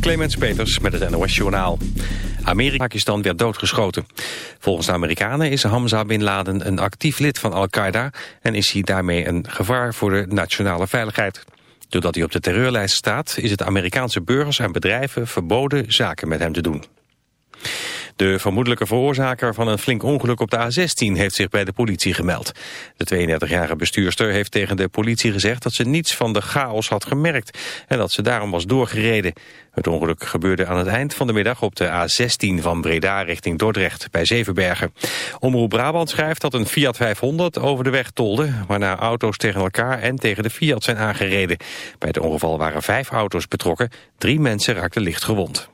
Clemens Peters met het NOS Journaal. Amerika-Pakistan werd doodgeschoten. Volgens de Amerikanen is Hamza Bin Laden een actief lid van Al-Qaeda... en is hij daarmee een gevaar voor de nationale veiligheid. Doordat hij op de terreurlijst staat... is het Amerikaanse burgers en bedrijven verboden zaken met hem te doen. De vermoedelijke veroorzaker van een flink ongeluk op de A16 heeft zich bij de politie gemeld. De 32-jarige bestuurster heeft tegen de politie gezegd dat ze niets van de chaos had gemerkt en dat ze daarom was doorgereden. Het ongeluk gebeurde aan het eind van de middag op de A16 van Breda richting Dordrecht bij Zevenbergen. Omroep Brabant schrijft dat een Fiat 500 over de weg tolde, waarna auto's tegen elkaar en tegen de Fiat zijn aangereden. Bij het ongeval waren vijf auto's betrokken, drie mensen raakten licht gewond.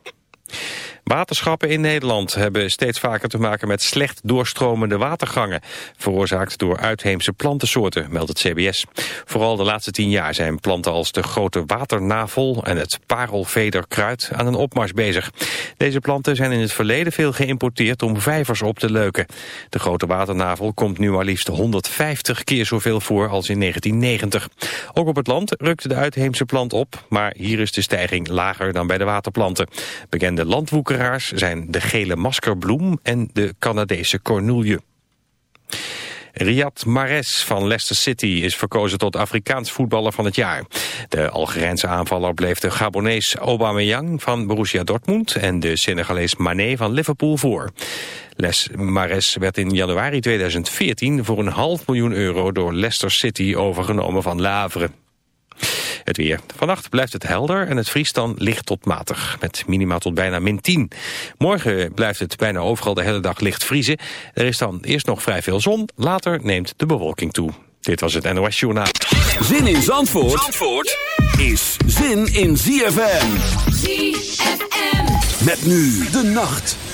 Waterschappen in Nederland hebben steeds vaker te maken met slecht doorstromende watergangen, veroorzaakt door uitheemse plantensoorten, meldt het CBS. Vooral de laatste tien jaar zijn planten als de grote waternavel en het parelvederkruid aan een opmars bezig. Deze planten zijn in het verleden veel geïmporteerd om vijvers op te leuken. De grote waternavel komt nu maar liefst 150 keer zoveel voor als in 1990. Ook op het land rukt de uitheemse plant op, maar hier is de stijging lager dan bij de waterplanten. Bekende landwoekers zijn de gele maskerbloem en de Canadese cornoelje. Riyad Mahrez van Leicester City is verkozen tot Afrikaans voetballer van het jaar. De Algerijnse aanvaller bleef de Gabonees Aubameyang van Borussia Dortmund en de Senegalees Mané van Liverpool voor. Les Mahrez werd in januari 2014 voor een half miljoen euro door Leicester City overgenomen van Lavre. Het weer. Vannacht blijft het helder en het vriest dan licht tot matig. Met minima tot bijna min 10. Morgen blijft het bijna overal de hele dag licht vriezen. Er is dan eerst nog vrij veel zon. Later neemt de bewolking toe. Dit was het NOS Journaal. Zin in Zandvoort, Zandvoort is zin in ZFM. ZFM. Met nu de nacht.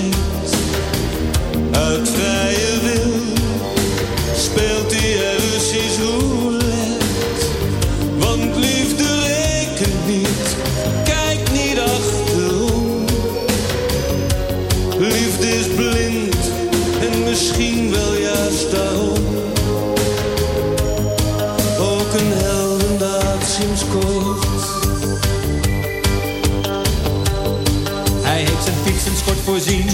uit vrije wil speelt hij Russisch roulette. Want liefde rekent niet, kijk niet achterom. Liefde is blind en misschien wel juist daarom. Ook een heldendaad sinds kort. Hij heeft zijn fiets en schort voorzien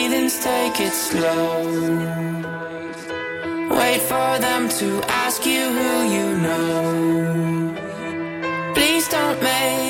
breathing's take it slow. Wait for them to ask you who you know. Please don't make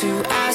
To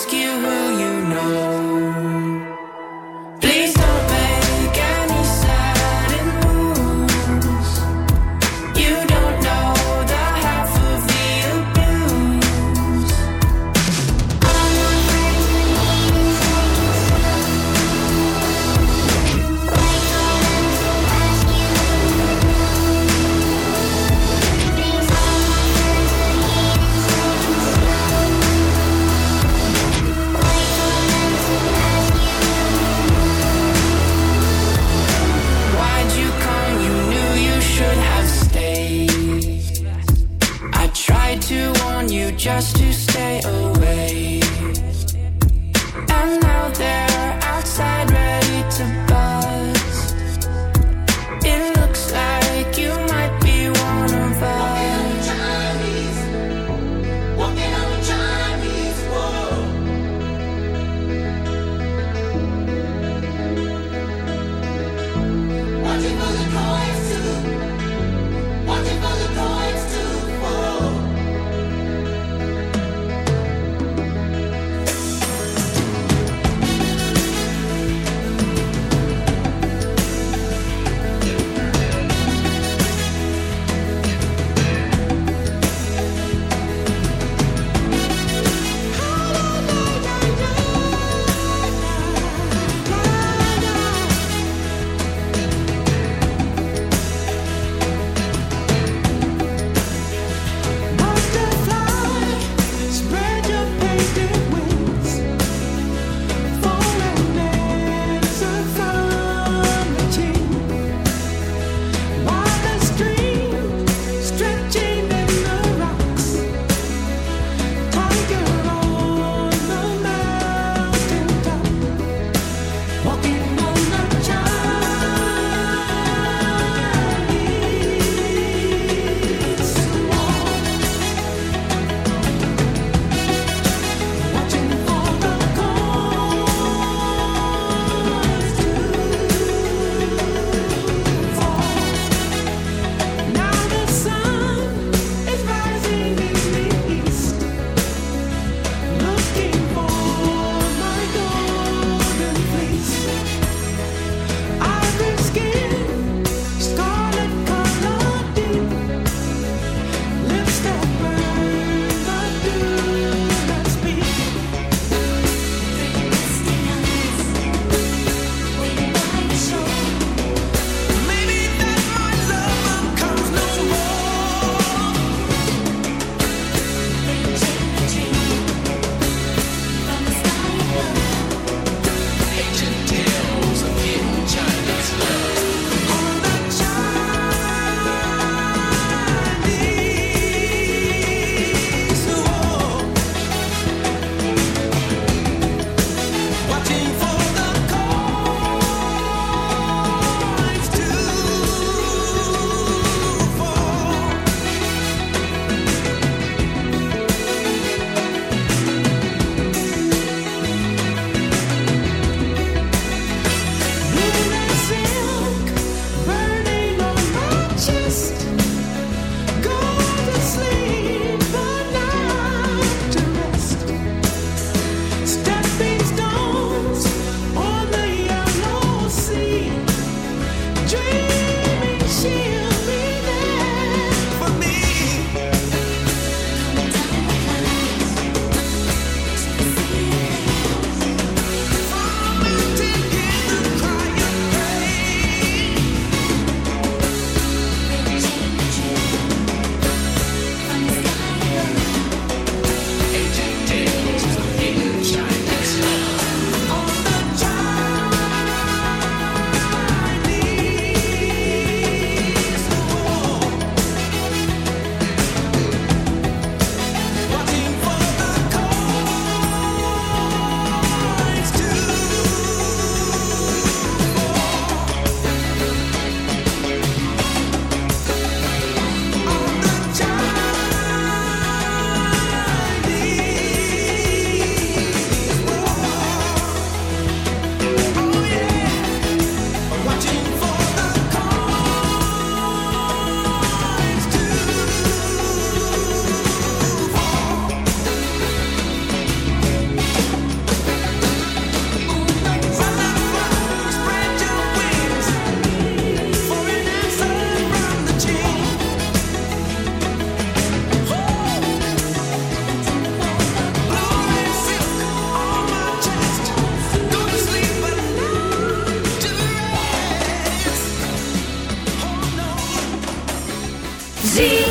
See.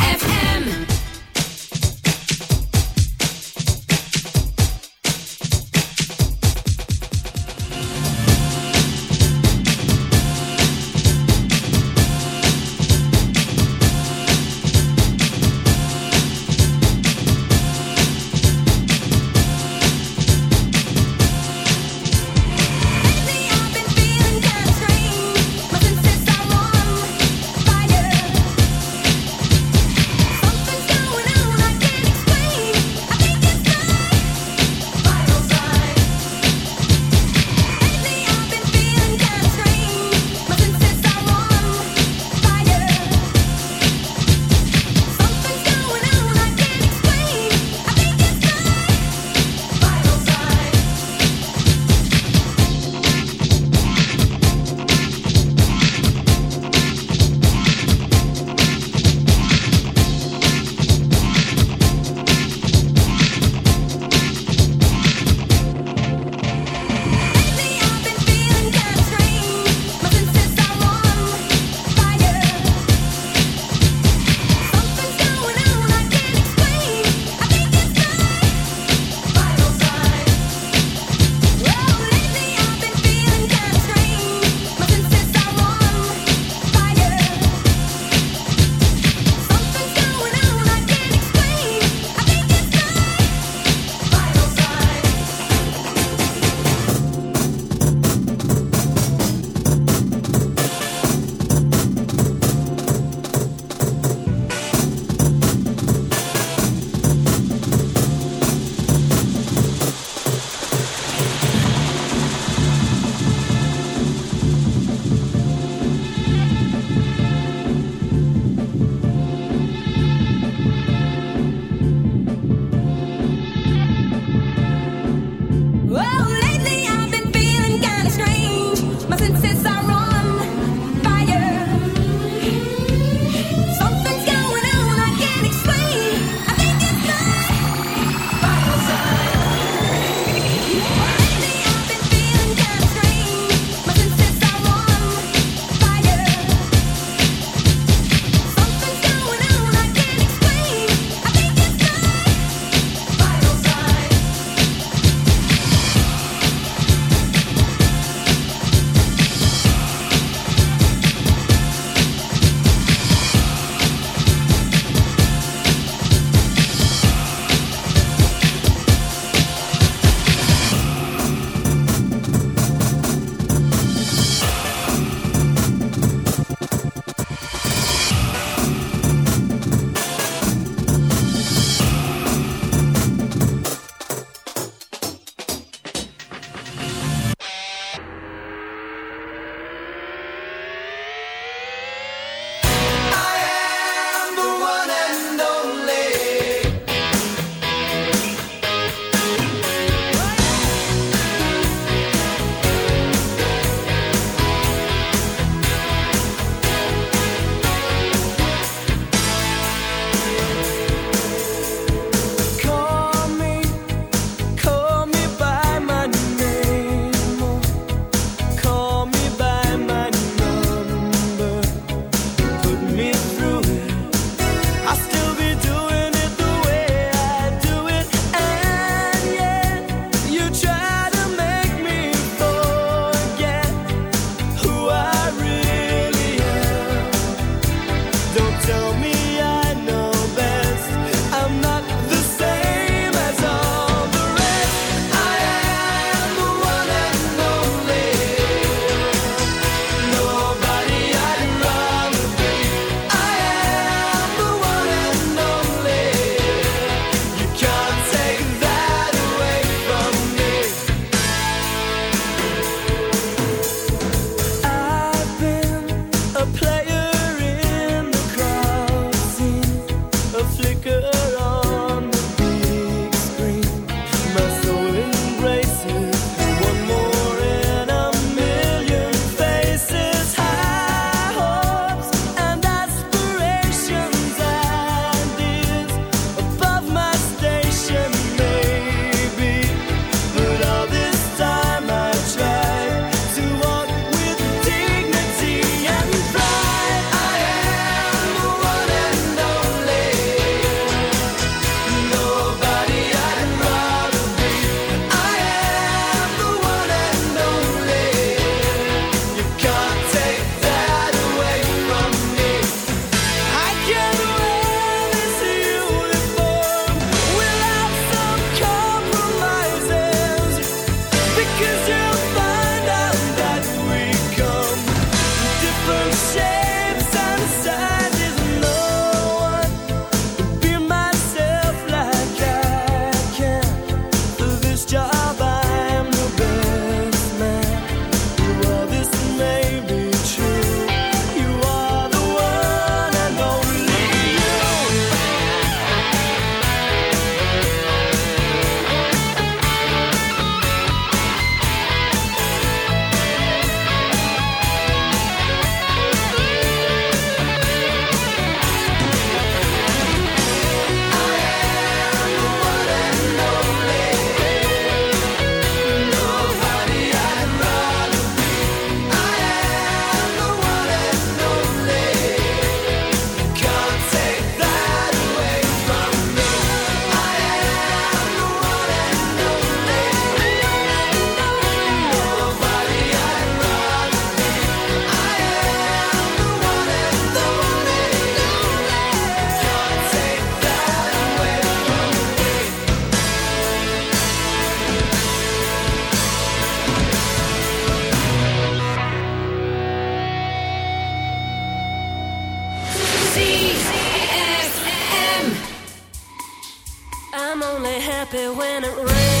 rain.